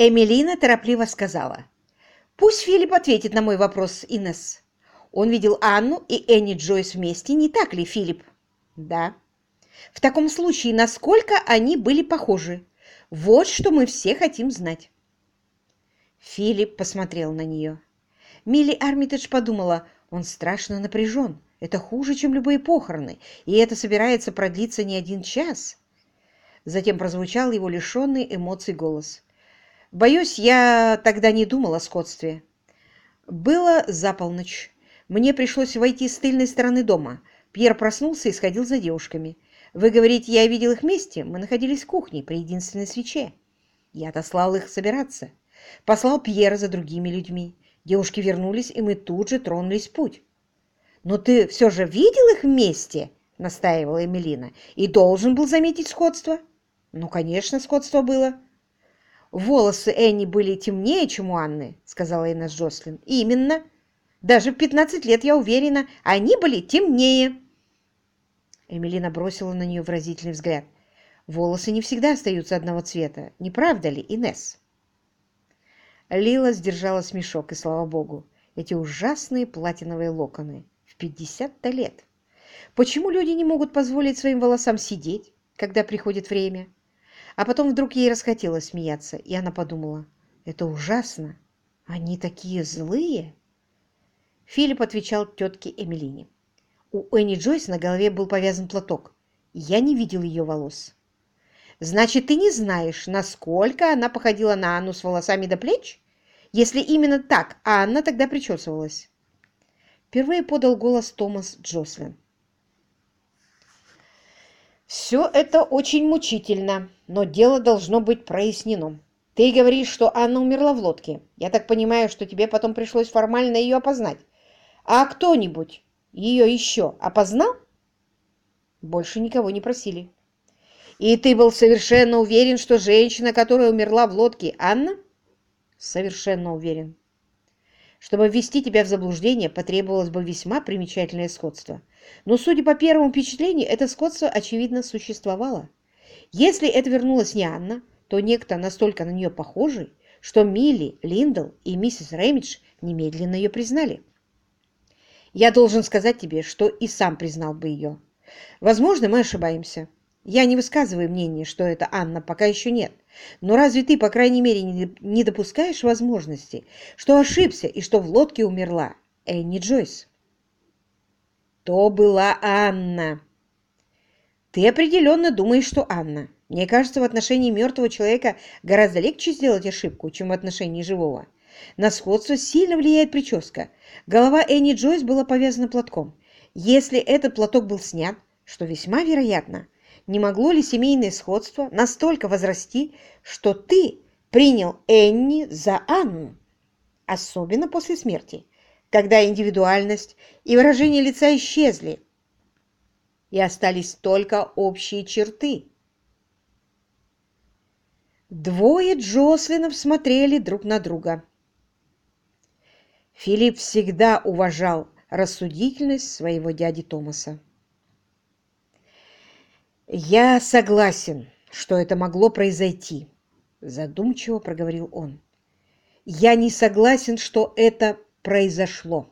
Эмилина торопливо сказала. «Пусть Филипп ответит на мой вопрос, Инесс. Он видел Анну и Энни Джойс вместе, не так ли, Филипп?» «Да». «В таком случае, насколько они были похожи? Вот что мы все хотим знать». Филипп посмотрел на нее. Милли Армитедж подумала, он страшно напряжен. Это хуже, чем любые похороны, и это собирается продлиться не один час. Затем прозвучал его лишенный эмоций голос. «Боюсь, я тогда не думал о сходстве. Было за полночь. Мне пришлось войти с тыльной стороны дома. Пьер проснулся и сходил за девушками. Вы говорите, я видел их вместе? Мы находились в кухне при единственной свече. Я отослал их собираться. Послал Пьера за другими людьми. Девушки вернулись, и мы тут же тронулись в путь. «Но ты все же видел их вместе?» — настаивала Эмилина. «И должен был заметить сходство?» «Ну, конечно, сходство было». «Волосы Энни были темнее, чем у Анны», — сказала Инна Джослин. «Именно. Даже в пятнадцать лет, я уверена, они были темнее». Эмилина бросила на нее выразительный взгляд. «Волосы не всегда остаются одного цвета, не правда ли, Инесс?» Лила сдержала смешок, и слава богу, эти ужасные платиновые локоны в пятьдесят-то лет. Почему люди не могут позволить своим волосам сидеть, когда приходит время? А потом вдруг ей расхотелось смеяться, и она подумала, это ужасно, они такие злые. Филипп отвечал тетке Эмилине. У Энни Джойс на голове был повязан платок. Я не видел ее волос. Значит, ты не знаешь, насколько она походила на Анну с волосами до плеч? Если именно так Анна тогда причесывалась. Впервые подал голос Томас Джослин. «Все это очень мучительно, но дело должно быть прояснено. Ты говоришь, что Анна умерла в лодке. Я так понимаю, что тебе потом пришлось формально ее опознать. А кто-нибудь ее еще опознал?» Больше никого не просили. И ты был совершенно уверен, что женщина, которая умерла в лодке, Анна? Совершенно уверен. Чтобы ввести тебя в заблуждение, потребовалось бы весьма примечательное сходство. Но, судя по первому впечатлению, это сходство, очевидно, существовало. Если это вернулась не Анна, то некто настолько на нее похожий, что Милли, Линдл и миссис Рэмидж немедленно ее признали. Я должен сказать тебе, что и сам признал бы ее. Возможно, мы ошибаемся. Я не высказываю мнение, что это Анна, пока еще нет. Но разве ты, по крайней мере, не допускаешь возможности, что ошибся и что в лодке умерла Энни Джойс? То была Анна. Ты определенно думаешь, что Анна. Мне кажется, в отношении мертвого человека гораздо легче сделать ошибку, чем в отношении живого. На сходство сильно влияет прическа. Голова Энни Джойс была повязана платком. Если этот платок был снят, что весьма вероятно, не могло ли семейное сходство настолько возрасти, что ты принял Энни за Анну, особенно после смерти, когда индивидуальность и выражение лица исчезли, и остались только общие черты. Двое Джослинов смотрели друг на друга. Филипп всегда уважал рассудительность своего дяди Томаса. «Я согласен, что это могло произойти», — задумчиво проговорил он. «Я не согласен, что это произошло».